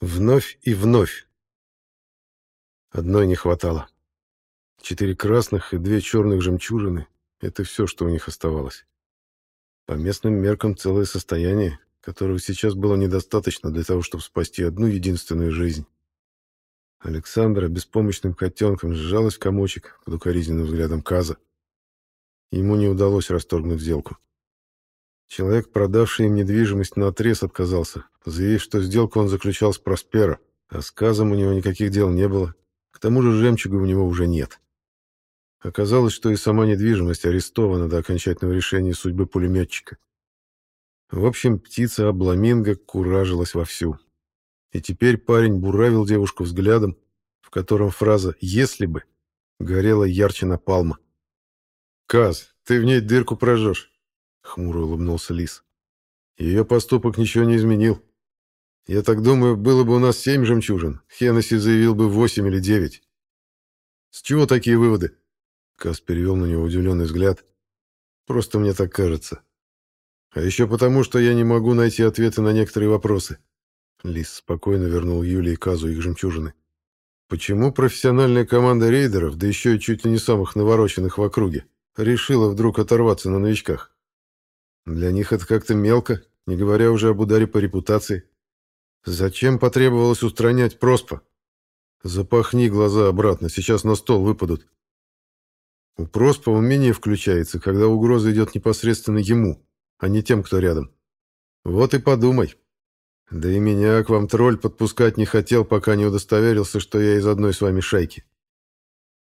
Вновь и вновь. Одной не хватало. Четыре красных и две черных жемчужины — это все, что у них оставалось. По местным меркам целое состояние, которого сейчас было недостаточно для того, чтобы спасти одну единственную жизнь. Александра беспомощным котенком сжалась комочек под укоризненным взглядом Каза. Ему не удалось расторгнуть сделку. Человек, продавший им недвижимость, наотрез отказался, заявив, что сделку он заключал с Проспера, а с Казом у него никаких дел не было. К тому же жемчуга у него уже нет. Оказалось, что и сама недвижимость арестована до окончательного решения судьбы пулеметчика. В общем, птица Абламинго куражилась вовсю. И теперь парень буравил девушку взглядом, в котором фраза «если бы» горела ярче напалма. «Каз, ты в ней дырку прожжешь. — хмуро улыбнулся Лис. «Ее поступок ничего не изменил. Я так думаю, было бы у нас семь жемчужин, Хеннесси заявил бы восемь или девять. С чего такие выводы?» Кас перевел на него удивленный взгляд. «Просто мне так кажется. А еще потому, что я не могу найти ответы на некоторые вопросы». Лис спокойно вернул Юле и Казу их жемчужины. «Почему профессиональная команда рейдеров, да еще и чуть ли не самых навороченных в округе, решила вдруг оторваться на новичках? Для них это как-то мелко, не говоря уже об ударе по репутации. Зачем потребовалось устранять Проспа? Запахни глаза обратно, сейчас на стол выпадут. У Проспа умение включается, когда угроза идет непосредственно ему, а не тем, кто рядом. Вот и подумай. Да и меня к вам тролль подпускать не хотел, пока не удостоверился, что я из одной с вами шайки.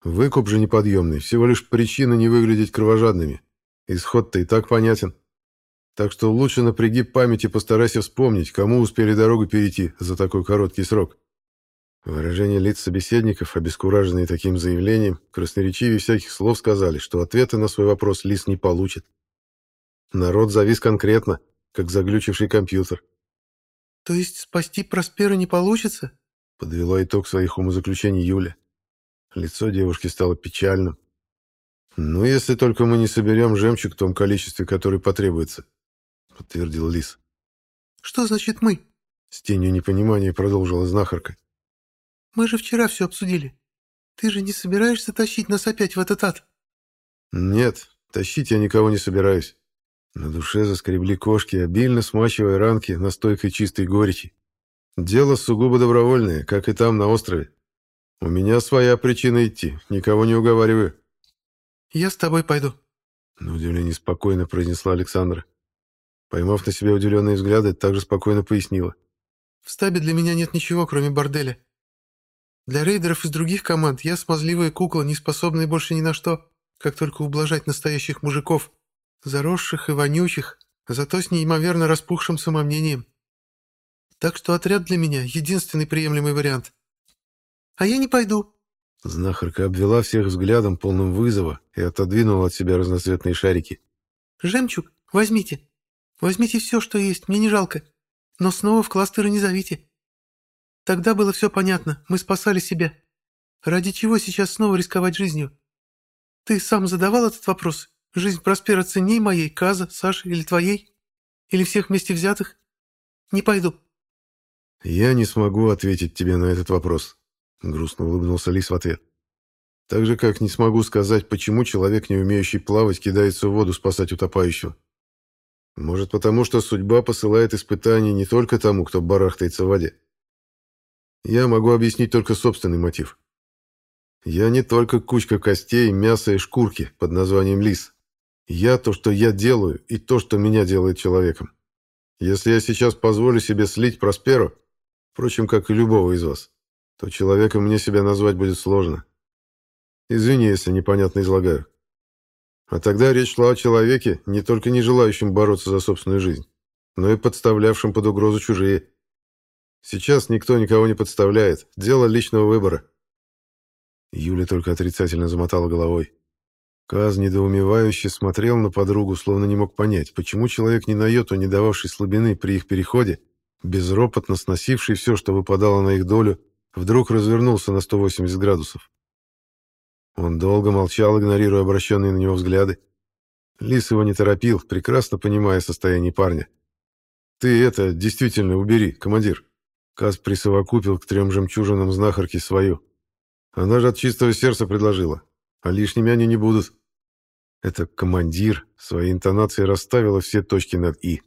Выкуп же неподъемный, всего лишь причина не выглядеть кровожадными. Исход-то и так понятен. Так что лучше напряги память и постарайся вспомнить, кому успели дорогу перейти за такой короткий срок. Выражение лиц собеседников, обескураженные таким заявлением, красноречивее всяких слов сказали, что ответы на свой вопрос Лис не получит. Народ завис конкретно, как заглючивший компьютер. «То есть спасти Проспера не получится?» Подвела итог своих умозаключений Юля. Лицо девушки стало печальным. «Ну, если только мы не соберем жемчуг в том количестве, которое потребуется подтвердил Лис. Что значит мы? С тенью непонимания продолжила знахарка. Мы же вчера все обсудили. Ты же не собираешься тащить нас опять в этот ад? Нет, тащить я никого не собираюсь. На душе заскребли кошки, обильно смачивая ранки настойкой чистой горечи. Дело сугубо добровольное, как и там, на острове. У меня своя причина идти, никого не уговариваю. Я с тобой пойду. На удивление спокойно произнесла Александра. Поймав на себя удивленные взгляды, также спокойно пояснила. «В стабе для меня нет ничего, кроме борделя. Для рейдеров из других команд я смазливая кукла, не способная больше ни на что, как только ублажать настоящих мужиков, заросших и вонючих, зато с неимоверно распухшим самомнением. Так что отряд для меня — единственный приемлемый вариант. А я не пойду». Знахарка обвела всех взглядом, полным вызова, и отодвинула от себя разноцветные шарики. «Жемчуг, возьмите. Возьмите все, что есть, мне не жалко. Но снова в кластеры не зовите. Тогда было все понятно, мы спасали себя. Ради чего сейчас снова рисковать жизнью? Ты сам задавал этот вопрос? Жизнь Проспера ценней моей, Каза, Саши или твоей? Или всех вместе взятых? Не пойду. Я не смогу ответить тебе на этот вопрос, грустно улыбнулся Лис в ответ. Так же, как не смогу сказать, почему человек, не умеющий плавать, кидается в воду спасать утопающего. Может, потому что судьба посылает испытания не только тому, кто барахтается в воде. Я могу объяснить только собственный мотив. Я не только кучка костей, мяса и шкурки под названием лис. Я то, что я делаю, и то, что меня делает человеком. Если я сейчас позволю себе слить Просперу, впрочем, как и любого из вас, то человеком мне себя назвать будет сложно. Извини, если непонятно излагаю. А тогда речь шла о человеке, не только не желающем бороться за собственную жизнь, но и подставлявшем под угрозу чужие. Сейчас никто никого не подставляет, дело личного выбора. Юля только отрицательно замотала головой. Каз недоумевающе смотрел на подругу, словно не мог понять, почему человек не на йоту, не дававший слабины при их переходе, безропотно сносивший все, что выпадало на их долю, вдруг развернулся на 180 градусов. Он долго молчал, игнорируя обращенные на него взгляды. Лис его не торопил, прекрасно понимая состояние парня. «Ты это, действительно, убери, командир. Каз присовокупил к трем жемчужинам знахарки свою. Она же от чистого сердца предложила, а лишними они не будут. Это командир своей интонацией расставила все точки над «и».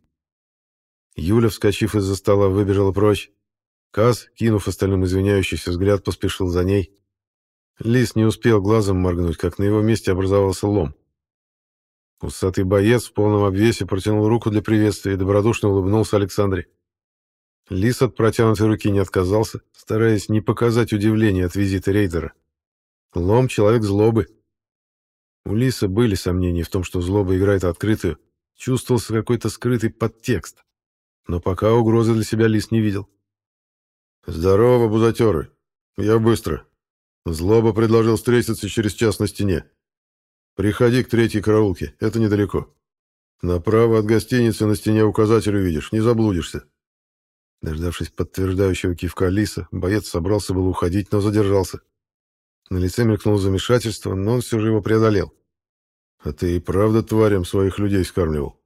Юля, вскочив из-за стола, выбежала прочь. Каз, кинув остальным извиняющийся взгляд, поспешил за ней. Лис не успел глазом моргнуть, как на его месте образовался лом. Усатый боец в полном обвесе протянул руку для приветствия и добродушно улыбнулся Александре. Лис от протянутой руки не отказался, стараясь не показать удивления от визита рейдера. Лом — человек злобы. У Лиса были сомнения в том, что злоба играет открытую. Чувствовался какой-то скрытый подтекст. Но пока угрозы для себя Лис не видел. «Здорово, бузатеры. Я быстро. Злоба предложил встретиться через час на стене. Приходи к третьей караулке, это недалеко. Направо от гостиницы на стене указатель увидишь, не заблудишься». Дождавшись подтверждающего кивка Лиса, боец собрался было уходить, но задержался. На лице мелькнуло замешательство, но он все же его преодолел. «А ты и правда тварям своих людей скармливал?»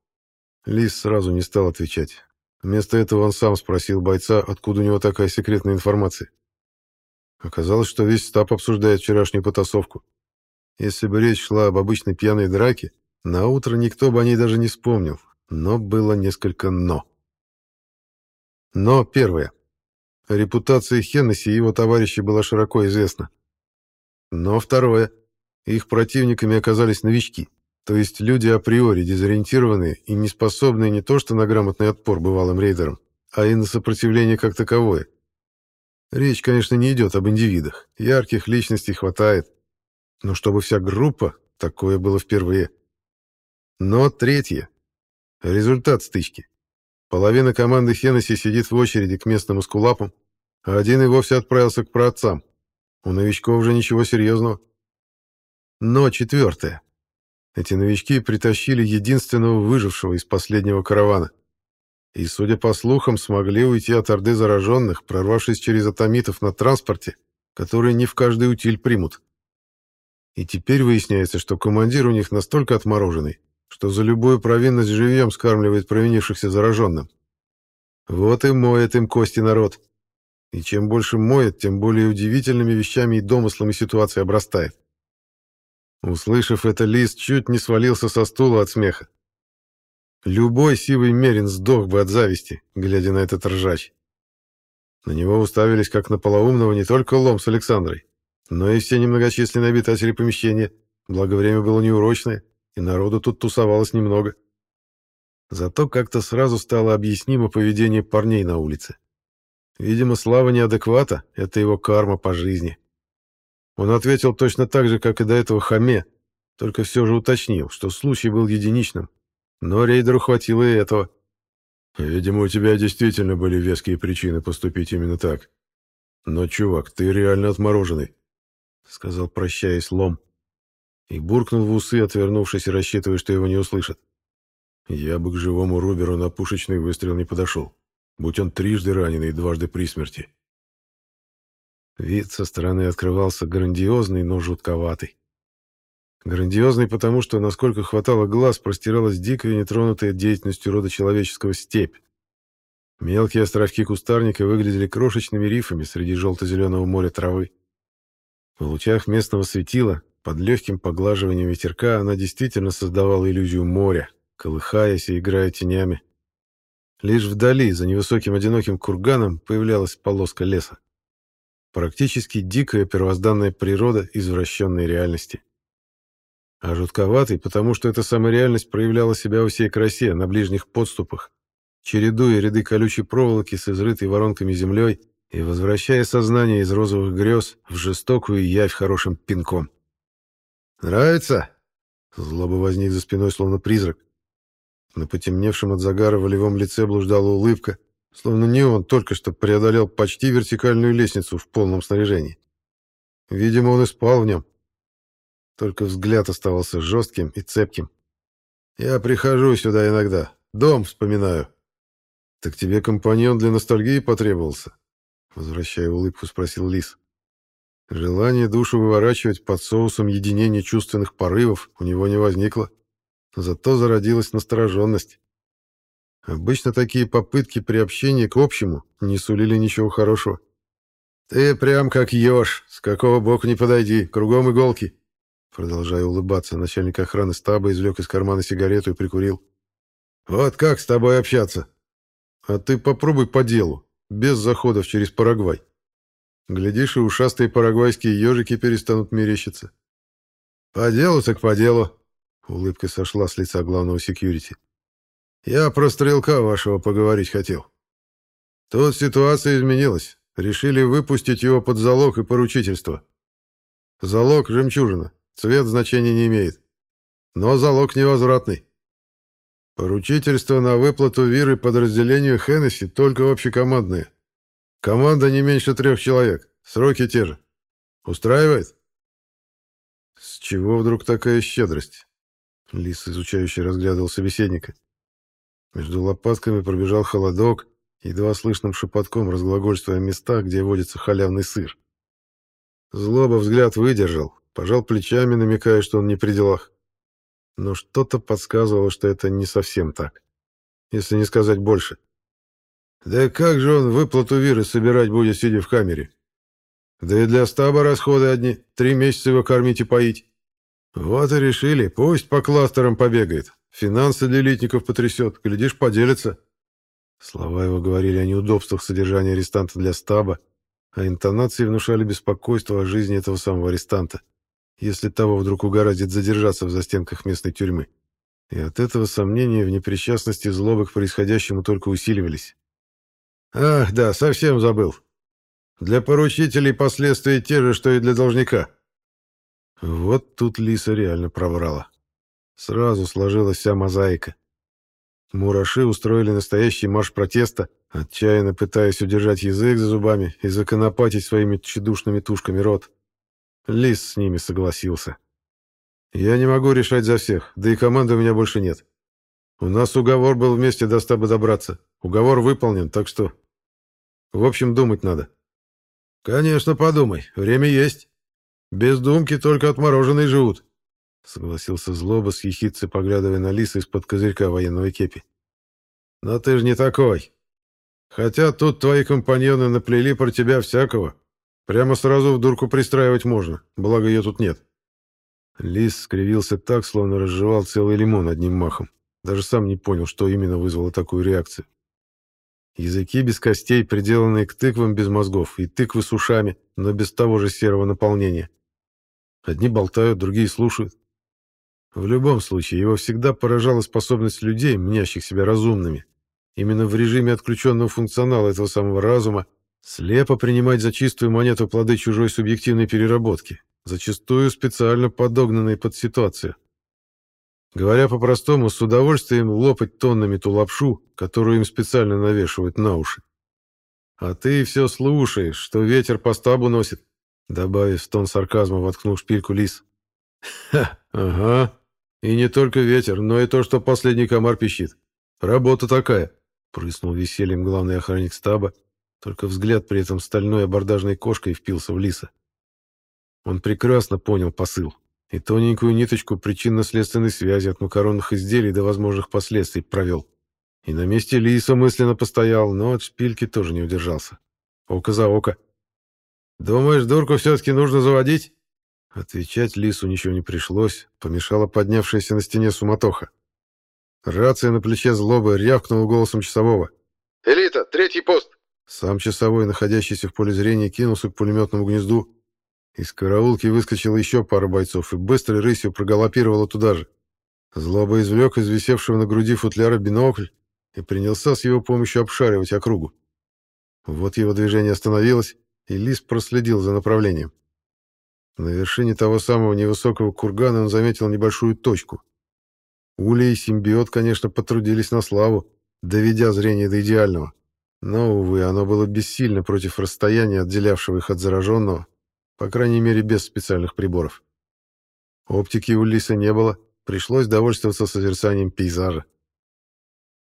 Лис сразу не стал отвечать. Вместо этого он сам спросил бойца, откуда у него такая секретная информация. Оказалось, что весь стаб обсуждает вчерашнюю потасовку. Если бы речь шла об обычной пьяной драке, на утро никто бы о ней даже не вспомнил. Но было несколько «но». Но первое. Репутация Хеннесси и его товарищей была широко известна. Но второе. Их противниками оказались новички. То есть люди априори дезориентированные и не способные не то что на грамотный отпор бывалым рейдерам, а и на сопротивление как таковое. Речь, конечно, не идет об индивидах. Ярких личностей хватает. Но чтобы вся группа, такое было впервые. Но третье. Результат стычки. Половина команды Хеннесси сидит в очереди к местным эскулапам, а один и вовсе отправился к праотцам. У новичков уже ничего серьезного. Но четвертое. Эти новички притащили единственного выжившего из последнего каравана. И, судя по слухам, смогли уйти от орды зараженных, прорвавшись через атомитов на транспорте, который не в каждый утиль примут. И теперь выясняется, что командир у них настолько отмороженный, что за любую провинность живьем скармливает провинившихся зараженным. Вот и моет им кости народ. И чем больше моет, тем более удивительными вещами и домыслами ситуация обрастает. Услышав это, Лис чуть не свалился со стула от смеха. Любой сивый мерин сдох бы от зависти, глядя на этот ржач. На него уставились как на полоумного не только Лом с Александрой, но и все немногочисленные обитатели помещения, благо время было неурочное, и народу тут тусовалось немного. Зато как-то сразу стало объяснимо поведение парней на улице. Видимо, слава неадеквата — это его карма по жизни. Он ответил точно так же, как и до этого Хаме, только все же уточнил, что случай был единичным. Но рейдеру хватило и этого. «Видимо, у тебя действительно были веские причины поступить именно так. Но, чувак, ты реально отмороженный», — сказал, прощаясь, Лом. И буркнул в усы, отвернувшись и рассчитывая, что его не услышат. «Я бы к живому Руберу на пушечный выстрел не подошел, будь он трижды раненый и дважды при смерти». Вид со стороны открывался грандиозный, но жутковатый. Грандиозный потому, что, насколько хватало глаз, простиралась дикая, нетронутая деятельностью рода человеческого степь. Мелкие островки кустарника выглядели крошечными рифами среди желто-зеленого моря травы. В лучах местного светила, под легким поглаживанием ветерка, она действительно создавала иллюзию моря, колыхаясь и играя тенями. Лишь вдали, за невысоким одиноким курганом, появлялась полоска леса. Практически дикая первозданная природа извращенной реальности. А жутковатый, потому что эта самая реальность проявляла себя во всей красе, на ближних подступах, чередуя ряды колючей проволоки с изрытой воронками землей и возвращая сознание из розовых грез в жестокую явь хорошим пинком. «Нравится?» Злоба возник за спиной, словно призрак. На потемневшем от загара волевом лице блуждала улыбка, Словно не он только что преодолел почти вертикальную лестницу в полном снаряжении. Видимо, он и спал в нем. Только взгляд оставался жестким и цепким. «Я прихожу сюда иногда. Дом вспоминаю». «Так тебе компаньон для ностальгии потребовался?» Возвращая улыбку, спросил Лис. Желание душу выворачивать под соусом единения чувственных порывов у него не возникло. Зато зародилась настороженность. Обычно такие попытки приобщения к общему не сулили ничего хорошего. «Ты прям как еж, с какого боку не подойди, кругом иголки!» Продолжая улыбаться, начальник охраны стаба извлек из кармана сигарету и прикурил. «Вот как с тобой общаться? А ты попробуй по делу, без заходов через Парагвай. Глядишь, и ушастые парагвайские ежики перестанут мерещиться». «По делу так по делу», — улыбка сошла с лица главного секьюрити. «Я про стрелка вашего поговорить хотел. Тут ситуация изменилась. Решили выпустить его под залог и поручительство. Залог — жемчужина. Цвет значения не имеет. Но залог невозвратный. Поручительство на выплату Виры подразделению Хеннесси только общекомандное. Команда не меньше трех человек. Сроки те же. Устраивает? С чего вдруг такая щедрость? Лис, изучающий, разглядывал собеседника. Между лопатками пробежал холодок, едва слышным шепотком разглагольствуя о местах, где водится халявный сыр. Злоба взгляд выдержал, пожал плечами, намекая, что он не при делах. Но что-то подсказывало, что это не совсем так. Если не сказать больше. Да как же он выплату Виры собирать будет, сидя в камере? Да и для стаба расходы одни. Три месяца его кормить и поить. Вот и решили, пусть по кластерам побегает. Финансы для элитников потрясет. Глядишь, поделится. Слова его говорили о неудобствах содержания арестанта для стаба, а интонации внушали беспокойство о жизни этого самого арестанта, если того вдруг угораздит задержаться в застенках местной тюрьмы. И от этого сомнения в непричастности злобы к происходящему только усиливались. «Ах, да, совсем забыл. Для поручителей последствия те же, что и для должника». Вот тут Лиса реально проврала. Сразу сложилась вся мозаика. Мураши устроили настоящий марш протеста, отчаянно пытаясь удержать язык за зубами и законопатить своими тщедушными тушками рот. Лис с ними согласился. «Я не могу решать за всех, да и команды у меня больше нет. У нас уговор был вместе до стаба добраться. Уговор выполнен, так что... В общем, думать надо». «Конечно, подумай. Время есть. Без думки только отмороженные живут», — согласился Злоба с ехидцей, поглядывая на Лиса из-под козырька военного кепи. «Но ты же не такой. Хотя тут твои компаньоны наплели про тебя всякого. Прямо сразу в дурку пристраивать можно, благо ее тут нет». Лис скривился так, словно разжевал целый лимон одним махом. Даже сам не понял, что именно вызвало такую реакцию. Языки без костей, приделанные к тыквам без мозгов, и тыквы с ушами, но без того же серого наполнения. Одни болтают, другие слушают. В любом случае, его всегда поражала способность людей, мнящих себя разумными, именно в режиме отключенного функционала этого самого разума, слепо принимать за чистую монету плоды чужой субъективной переработки, зачастую специально подогнанные под ситуацию. Говоря по-простому, с удовольствием лопать тоннами ту лапшу, которую им специально навешивают на уши. А ты все слушаешь, что ветер по стабу носит, добавив в тон сарказма, воткнул шпильку лис. Ха, ага, и не только ветер, но и то, что последний комар пищит. Работа такая, прыснул весельем главный охранник стаба, только взгляд при этом стальной абордажной кошкой впился в лиса. Он прекрасно понял посыл и тоненькую ниточку причинно-следственной связи от макаронных изделий до возможных последствий провел. И на месте лиса мысленно постоял, но от шпильки тоже не удержался. Око за око. «Думаешь, дурку все-таки нужно заводить?» Отвечать Лису ничего не пришлось, помешала поднявшаяся на стене суматоха. Рация на плече злобы рявкнула голосом часового. «Элита, третий пост!» Сам часовой, находящийся в поле зрения, кинулся к пулеметному гнезду. Из караулки выскочила еще пара бойцов и быстрой рысью проголопировала туда же. Злоба извлек из висевшего на груди футляра бинокль и принялся с его помощью обшаривать округу. Вот его движение остановилось, и Лис проследил за направлением. На вершине того самого невысокого кургана он заметил небольшую точку. Уля и симбиот, конечно, потрудились на славу, доведя зрение до идеального. Но, увы, оно было бессильно против расстояния, отделявшего их от зараженного, по крайней мере, без специальных приборов. Оптики у Лиса не было, пришлось довольствоваться созерцанием пейзажа.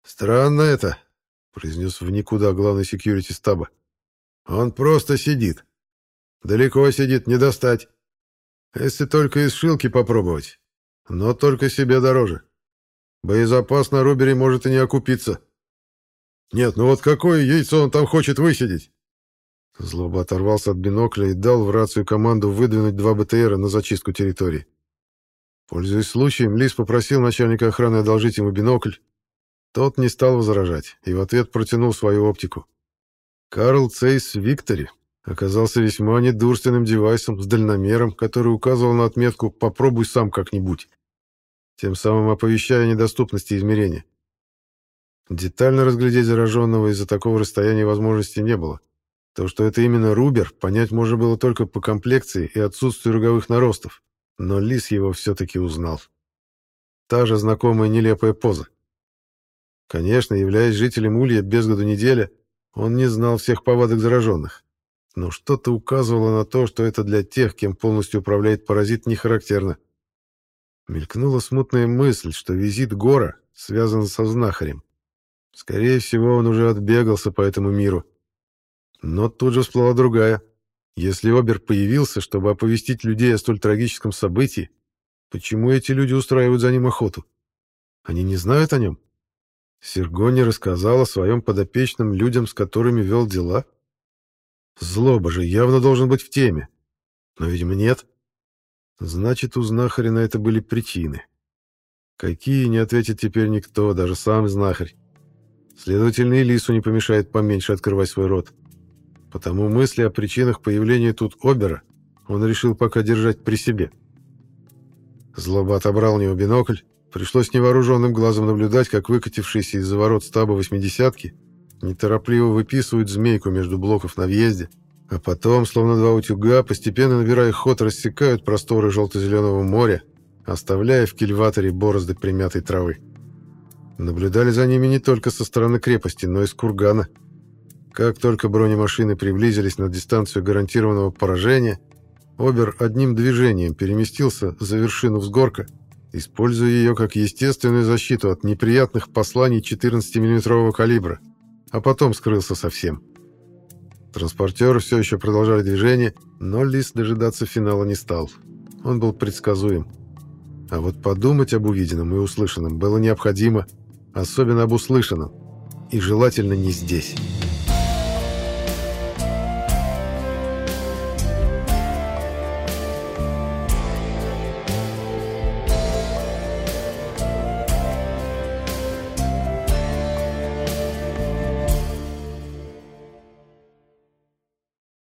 «Странно это», — произнес в никуда главный секьюрити стаба. «Он просто сидит. Далеко сидит, не достать. Если только из шилки попробовать. Но только себе дороже. Боезапас на Рубере может и не окупиться. Нет, ну вот какое яйцо он там хочет высидеть? Злоба оторвался от бинокля и дал в рацию команду выдвинуть два БТРа на зачистку территории. Пользуясь случаем, Лис попросил начальника охраны одолжить ему бинокль. Тот не стал возражать и в ответ протянул свою оптику. Карл Цейс Виктори оказался весьма недурственным девайсом с дальномером, который указывал на отметку «попробуй сам как-нибудь», тем самым оповещая о недоступности измерения. Детально разглядеть зараженного из-за такого расстояния возможности не было. То, что это именно Рубер, понять можно было только по комплекции и отсутствию роговых наростов, но Лис его все-таки узнал. Та же знакомая нелепая поза. Конечно, являясь жителем Улья без году неделя, он не знал всех повадок зараженных. Но что-то указывало на то, что это для тех, кем полностью управляет паразит, не характерно. Мелькнула смутная мысль, что визит Гора связан со знахарем. Скорее всего, он уже отбегался по этому миру. Но тут же всплыла другая. Если Обер появился, чтобы оповестить людей о столь трагическом событии, почему эти люди устраивают за ним охоту? Они не знают о нем? Сергони рассказал о своем подопечном людям, с которыми вел дела? Злоба же явно должен быть в теме. Но, видимо, нет. Значит, у знахаря на это были причины. Какие, не ответит теперь никто, даже сам знахарь. Следовательно, и Лису не помешает поменьше открывать свой рот. Потому мысли о причинах появления тут Обера он решил пока держать при себе. Злоба отобрал у него бинокль. Пришлось невооруженным глазом наблюдать, как выкатившиеся из-за ворот стаба восьмидесятки неторопливо выписывают змейку между блоков на въезде, а потом, словно два утюга, постепенно набирая ход, рассекают просторы желто-зеленого моря, оставляя в кильваторе борозды примятой травы. Наблюдали за ними не только со стороны крепости, но и с кургана. Как только бронемашины приблизились на дистанцию гарантированного поражения, Обер одним движением переместился за вершину взгорка, используя ее как естественную защиту от неприятных посланий 14 миллиметрового калибра, а потом скрылся совсем. Транспортеры все еще продолжали движение, но Лис дожидаться финала не стал. Он был предсказуем. А вот подумать об увиденном и услышанном было необходимо – особенно об услышанном, и желательно не здесь.